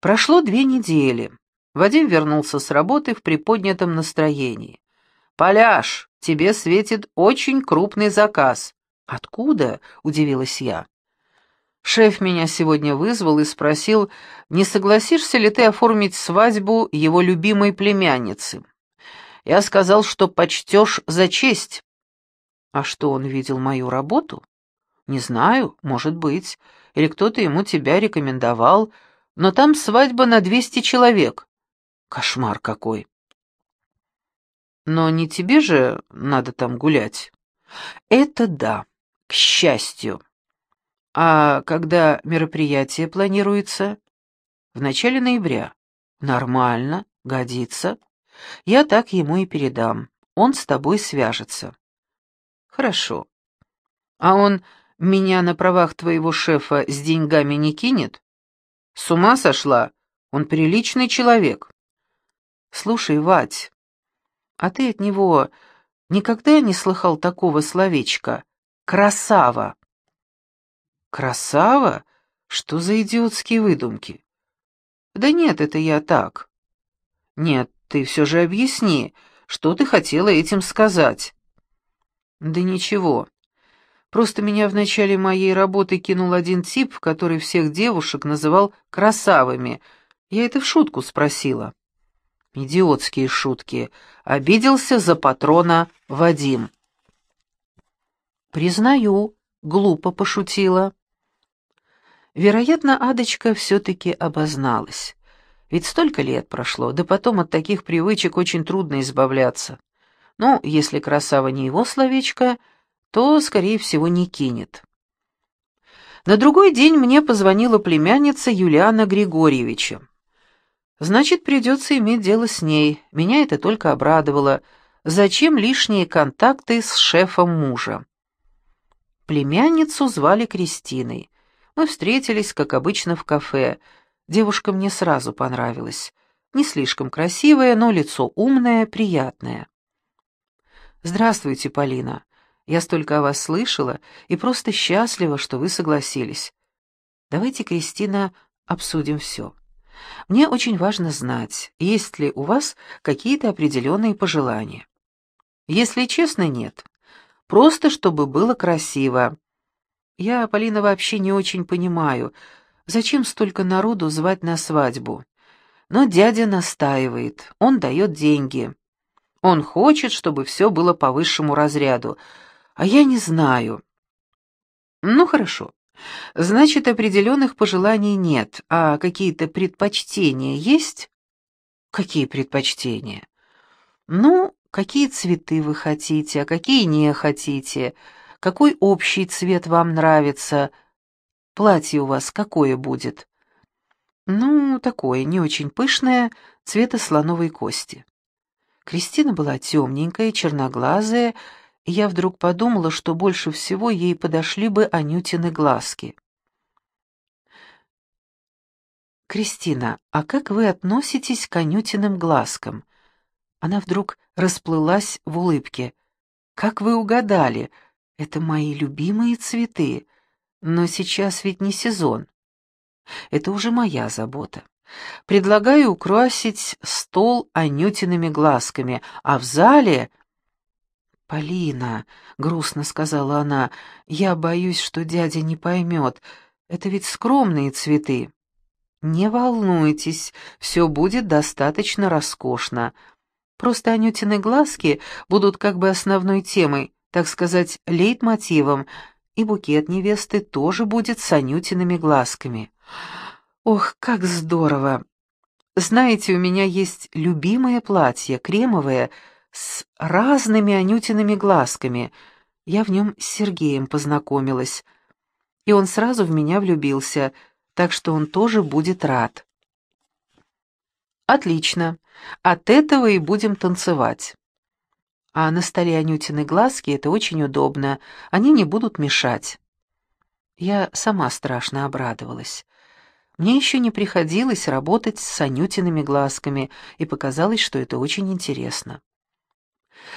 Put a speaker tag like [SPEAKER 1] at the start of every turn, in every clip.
[SPEAKER 1] Прошло две недели. Вадим вернулся с работы в приподнятом настроении. «Поляш, тебе светит очень крупный заказ». «Откуда?» — удивилась я. Шеф меня сегодня вызвал и спросил, не согласишься ли ты оформить свадьбу его любимой племянницы. Я сказал, что почтешь за честь. А что, он видел мою работу? Не знаю, может быть. Или кто-то ему тебя рекомендовал. Но там свадьба на двести человек. Кошмар какой. Но не тебе же надо там гулять. Это да, к счастью. А когда мероприятие планируется? В начале ноября. Нормально, годится. Я так ему и передам. Он с тобой свяжется. Хорошо. А он меня на правах твоего шефа с деньгами не кинет? С ума сошла? Он приличный человек. Слушай, Вать, а ты от него никогда не слыхал такого словечка «красава»? Красава? Что за идиотские выдумки? Да нет, это я так. Нет, ты все же объясни, что ты хотела этим сказать. Да ничего. Просто меня в начале моей работы кинул один тип, который всех девушек называл красавами. Я это в шутку спросила. Идиотские шутки. Обиделся за патрона Вадим. Признаю, глупо пошутила. Вероятно, Адочка все-таки обозналась. Ведь столько лет прошло, да потом от таких привычек очень трудно избавляться. Ну, если красава не его словечко, то, скорее всего, не кинет. На другой день мне позвонила племянница Юлиана Григорьевича. Значит, придется иметь дело с ней. Меня это только обрадовало. Зачем лишние контакты с шефом мужа? Племянницу звали Кристиной. Мы встретились, как обычно, в кафе. Девушка мне сразу понравилась. Не слишком красивая, но лицо умное, приятное. «Здравствуйте, Полина. Я столько о вас слышала и просто счастлива, что вы согласились. Давайте, Кристина, обсудим все. Мне очень важно знать, есть ли у вас какие-то определенные пожелания. Если честно, нет. Просто чтобы было красиво. Я, Полина, вообще не очень понимаю, зачем столько народу звать на свадьбу. Но дядя настаивает, он дает деньги. Он хочет, чтобы все было по высшему разряду, а я не знаю. Ну, хорошо. Значит, определенных пожеланий нет, а какие-то предпочтения есть? Какие предпочтения? Ну, какие цветы вы хотите, а какие не хотите, какой общий цвет вам нравится, платье у вас какое будет? Ну, такое, не очень пышное, цвета слоновой кости. Кристина была темненькая, черноглазая, я вдруг подумала, что больше всего ей подошли бы Анютины глазки. «Кристина, а как вы относитесь к Анютиным глазкам?» Она вдруг расплылась в улыбке. «Как вы угадали? Это мои любимые цветы. Но сейчас ведь не сезон. Это уже моя забота. Предлагаю украсить стол Анютиными глазками, а в зале «Полина», — грустно сказала она, — «я боюсь, что дядя не поймет. Это ведь скромные цветы». «Не волнуйтесь, все будет достаточно роскошно. Просто Анютины глазки будут как бы основной темой, так сказать, лейтмотивом, и букет невесты тоже будет с Анютиными глазками». «Ох, как здорово! Знаете, у меня есть любимое платье, кремовое, — с разными Анютиными глазками. Я в нем с Сергеем познакомилась. И он сразу в меня влюбился, так что он тоже будет рад. Отлично. От этого и будем танцевать. А на столе Анютины глазки это очень удобно, они не будут мешать. Я сама страшно обрадовалась. Мне еще не приходилось работать с Анютиными глазками, и показалось, что это очень интересно.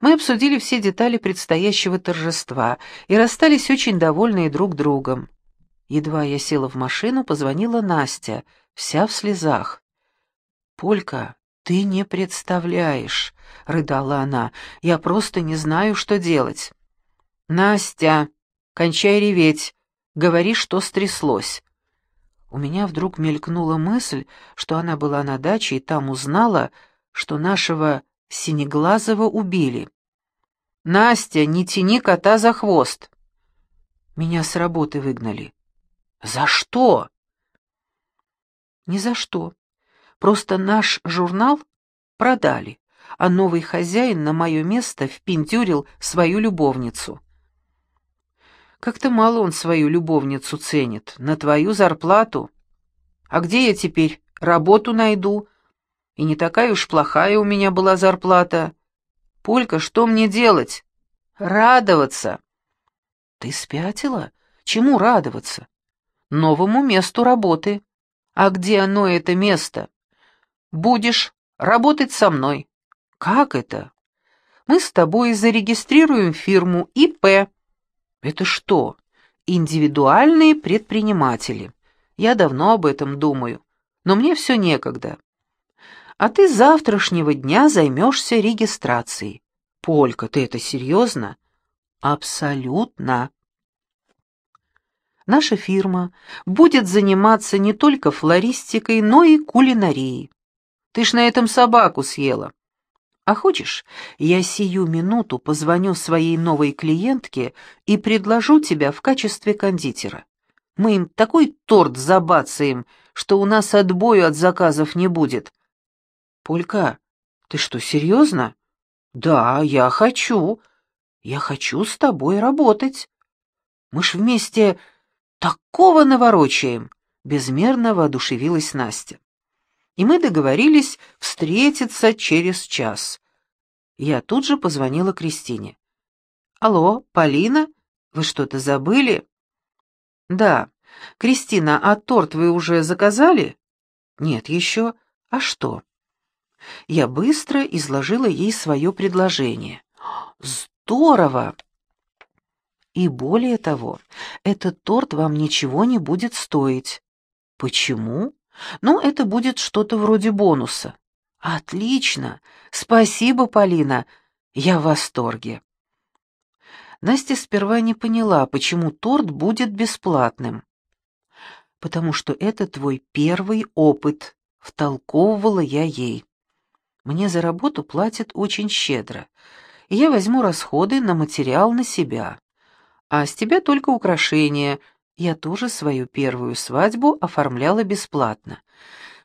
[SPEAKER 1] Мы обсудили все детали предстоящего торжества и расстались очень довольные друг другом. Едва я села в машину, позвонила Настя. вся в слезах. «Полька, ты не представляешь», — рыдала она, — «я просто не знаю, что делать». «Настя, кончай реветь, говори, что стряслось». У меня вдруг мелькнула мысль, что она была на даче и там узнала, что нашего Синеглазого убили. «Настя, не тяни кота за хвост!» Меня с работы выгнали. «За что?» «Ни за что. Просто наш журнал продали, а новый хозяин на мое место впендюрил свою любовницу. Как-то мало он свою любовницу ценит. На твою зарплату. А где я теперь работу найду? И не такая уж плохая у меня была зарплата. Полька, что мне делать? Радоваться. Ты спятила? Чему радоваться? Новому месту работы. А где оно, это место? Будешь работать со мной. Как это? Мы с тобой зарегистрируем фирму ИП. Это что? Индивидуальные предприниматели. Я давно об этом думаю, но мне все некогда. А ты завтрашнего дня займешься регистрацией. Полька, ты это серьезно? Абсолютно. Наша фирма будет заниматься не только флористикой, но и кулинарией. Ты ж на этом собаку съела. А хочешь, я сию минуту позвоню своей новой клиентке и предложу тебя в качестве кондитера. Мы им такой торт забацаем, что у нас отбою от заказов не будет. Полька, ты что, серьезно? Да, я хочу. Я хочу с тобой работать. Мы ж вместе такого наворочаем, безмерно воодушевилась Настя и мы договорились встретиться через час. Я тут же позвонила Кристине. «Алло, Полина, вы что-то забыли?» «Да. Кристина, а торт вы уже заказали?» «Нет еще. А что?» Я быстро изложила ей свое предложение. «Здорово!» «И более того, этот торт вам ничего не будет стоить». «Почему?» Ну, это будет что-то вроде бонуса. Отлично. Спасибо, Полина. Я в восторге. Настя сперва не поняла, почему торт будет бесплатным. Потому что это твой первый опыт, втолковывала я ей. Мне за работу платят очень щедро, и я возьму расходы на материал на себя. А с тебя только украшения — я тоже свою первую свадьбу оформляла бесплатно.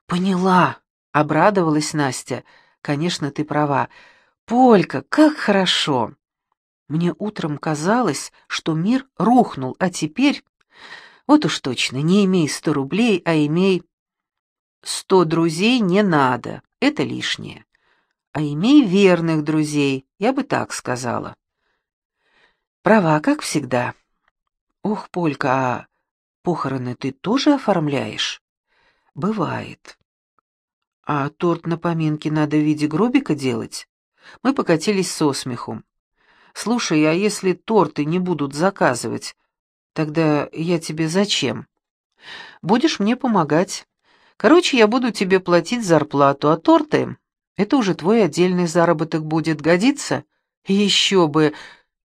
[SPEAKER 1] Поняла, обрадовалась Настя. Конечно, ты права. Полька, как хорошо. Мне утром казалось, что мир рухнул, а теперь... Вот уж точно, не имей сто рублей, а имей... Сто друзей не надо, это лишнее. А имей верных друзей, я бы так сказала. Права, как всегда. «Ох, Полька, а похороны ты тоже оформляешь?» «Бывает». «А торт на поминки надо в виде гробика делать?» Мы покатились со смехом. «Слушай, а если торты не будут заказывать, тогда я тебе зачем?» «Будешь мне помогать. Короче, я буду тебе платить зарплату, а торты — это уже твой отдельный заработок будет, годиться? Еще бы,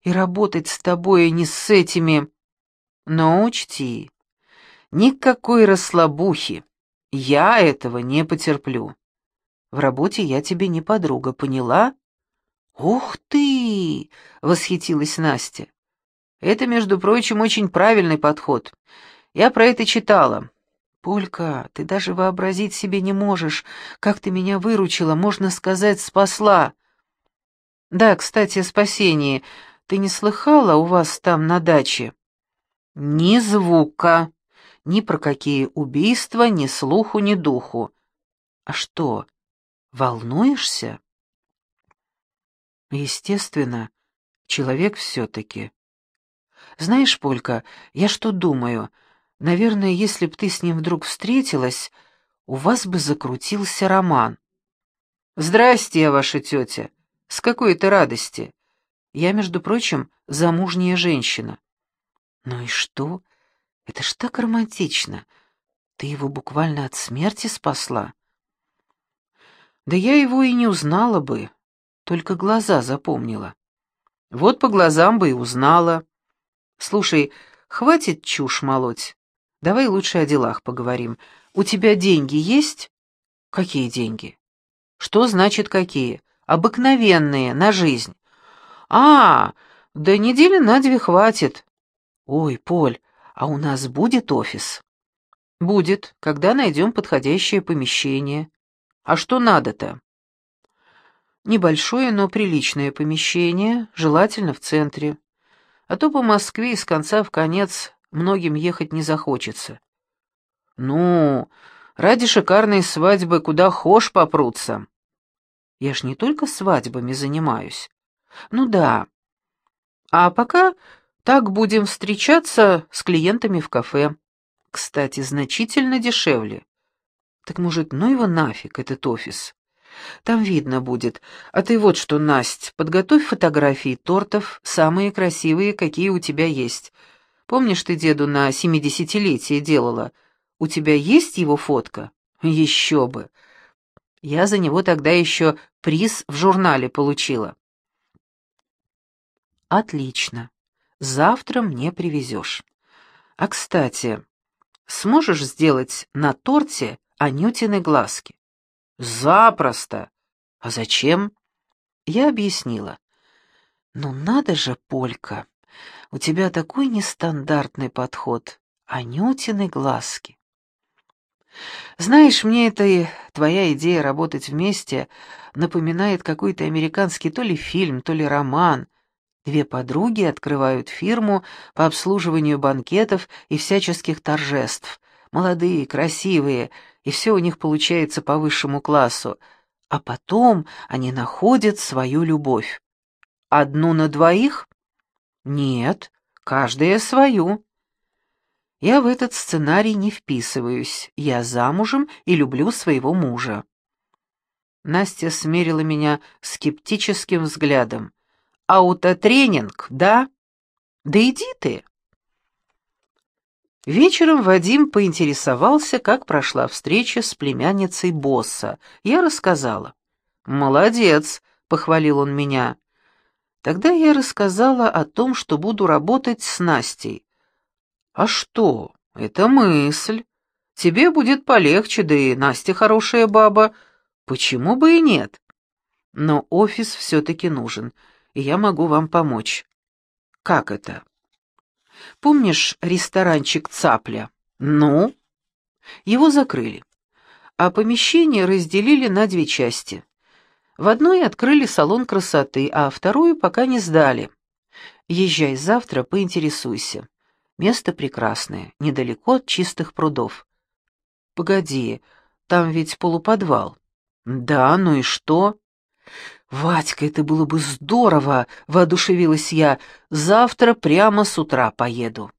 [SPEAKER 1] и работать с тобой, а не с этими...» Но учти, никакой расслабухи. Я этого не потерплю. В работе я тебе не подруга, поняла? Ух ты! восхитилась Настя. Это, между прочим, очень правильный подход. Я про это читала. Полька, ты даже вообразить себе не можешь, как ты меня выручила, можно сказать, спасла. Да, кстати, о спасении. Ты не слыхала у вас там на даче? Ни звука, ни про какие убийства, ни слуху, ни духу. А что, волнуешься? Естественно, человек все-таки. Знаешь, Полька, я что думаю, наверное, если б ты с ним вдруг встретилась, у вас бы закрутился роман. Здрасте, я ваша тетя. С какой-то радости. Я, между прочим, замужняя женщина. Ну и что? Это ж так романтично. Ты его буквально от смерти спасла? Да я его и не узнала бы, только глаза запомнила. Вот по глазам бы и узнала. Слушай, хватит чушь молоть. Давай лучше о делах поговорим. У тебя деньги есть? Какие деньги? Что значит какие? Обыкновенные, на жизнь. А, да недели на две хватит. Ой, Поль, а у нас будет офис? Будет, когда найдем подходящее помещение. А что надо-то? Небольшое, но приличное помещение, желательно в центре. А то по Москве из конца в конец многим ехать не захочется. Ну, ради шикарной свадьбы куда хошь попрутся. Я ж не только свадьбами занимаюсь. Ну да. А пока так будем встречаться с клиентами в кафе. Кстати, значительно дешевле. Так может, ну его нафиг, этот офис? Там видно будет. А ты вот что, Насть, подготовь фотографии тортов, самые красивые, какие у тебя есть. Помнишь, ты деду на семидесятилетие делала? У тебя есть его фотка? Еще бы. Я за него тогда еще приз в журнале получила. Отлично. Завтра мне привезешь. А, кстати, сможешь сделать на торте Анютины глазки? Запросто. А зачем? Я объяснила. Ну надо же, Полька, у тебя такой нестандартный подход. Анютины глазки. Знаешь, мне эта твоя идея работать вместе напоминает какой-то американский то ли фильм, то ли роман. Две подруги открывают фирму по обслуживанию банкетов и всяческих торжеств. Молодые, красивые, и все у них получается по высшему классу, а потом они находят свою любовь. Одну на двоих? Нет, каждая свою. Я в этот сценарий не вписываюсь, я замужем и люблю своего мужа. Настя смерила меня скептическим взглядом. «Аутотренинг, да? Да иди ты!» Вечером Вадим поинтересовался, как прошла встреча с племянницей босса. Я рассказала. «Молодец», — похвалил он меня. Тогда я рассказала о том, что буду работать с Настей. «А что? Это мысль. Тебе будет полегче, да и Настя хорошая баба. Почему бы и нет? Но офис все-таки нужен, и я могу вам помочь». «Как это?» Помнишь ресторанчик «Цапля»? Ну? Его закрыли, а помещение разделили на две части. В одной открыли салон красоты, а вторую пока не сдали. Езжай завтра, поинтересуйся. Место прекрасное, недалеко от чистых прудов. Погоди, там ведь полуподвал. Да, ну и что? «Вадька, это было бы здорово!» — воодушевилась я. «Завтра прямо с утра поеду».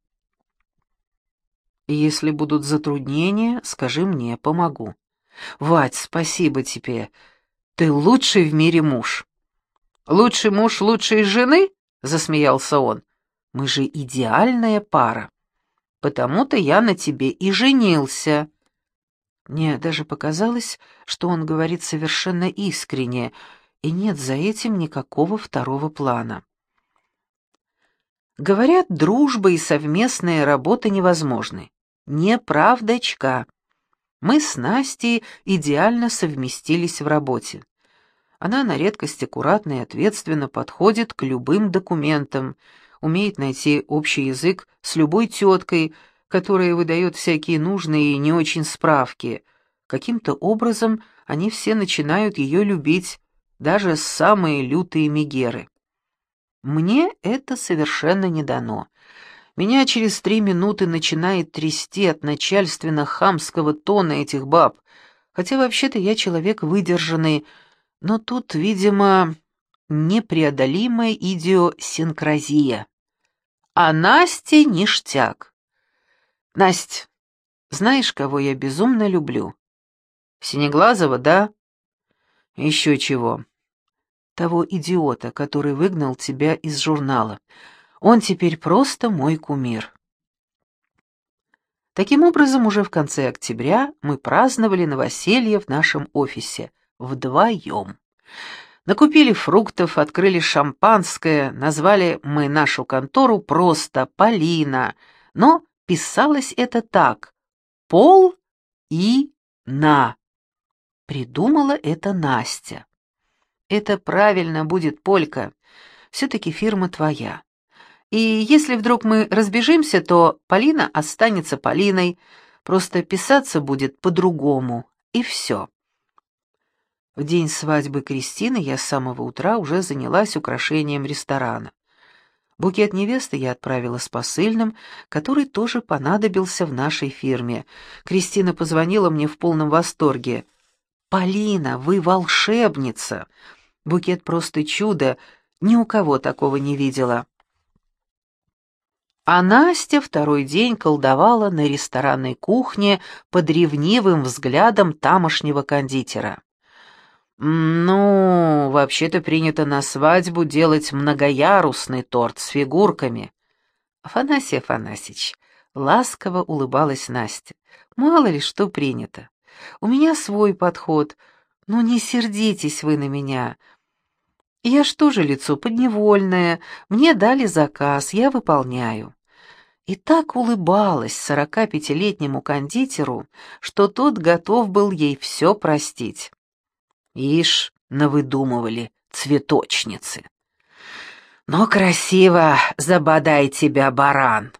[SPEAKER 1] «Если будут затруднения, скажи мне, помогу». «Вадь, спасибо тебе. Ты лучший в мире муж». «Лучший муж лучшей жены?» — засмеялся он. «Мы же идеальная пара. Потому-то я на тебе и женился». Мне даже показалось, что он говорит совершенно искренне — и нет за этим никакого второго плана. Говорят, дружба и совместная работа невозможны. Неправдочка. Мы с Настей идеально совместились в работе. Она на редкость аккуратно и ответственно подходит к любым документам, умеет найти общий язык с любой теткой, которая выдает всякие нужные и не очень справки. Каким-то образом они все начинают ее любить, даже самые лютые мигеры. Мне это совершенно не дано. Меня через три минуты начинает трясти от начальственно-хамского тона этих баб, хотя вообще-то я человек выдержанный, но тут, видимо, непреодолимая идиосинкразия. А Настя ништяк. Насть, знаешь, кого я безумно люблю? Синеглазого, да? Еще чего. Того идиота, который выгнал тебя из журнала. Он теперь просто мой кумир. Таким образом, уже в конце октября мы праздновали новоселье в нашем офисе. Вдвоем. Накупили фруктов, открыли шампанское, назвали мы нашу контору просто «Полина», но писалось это так «Пол и на». Придумала это Настя. Это правильно будет, Полька. Все-таки фирма твоя. И если вдруг мы разбежимся, то Полина останется Полиной, просто писаться будет по-другому, и все. В день свадьбы Кристины я с самого утра уже занялась украшением ресторана. Букет невесты я отправила с посыльным, который тоже понадобился в нашей фирме. Кристина позвонила мне в полном восторге. «Полина, вы волшебница! Букет просто чудо, ни у кого такого не видела». А Настя второй день колдовала на ресторанной кухне под ревнивым взглядом тамошнего кондитера. «Ну, вообще-то принято на свадьбу делать многоярусный торт с фигурками». «Афанасий Афанасьевич», — ласково улыбалась Настя, — «мало ли что принято. У меня свой подход. Ну, не сердитесь вы на меня. Я что же лицо подневольное, мне дали заказ, я выполняю». И так улыбалась сорока пятилетнему кондитеру, что тот готов был ей все простить. Ишь, навыдумывали цветочницы. Но красиво забодай тебя, баран.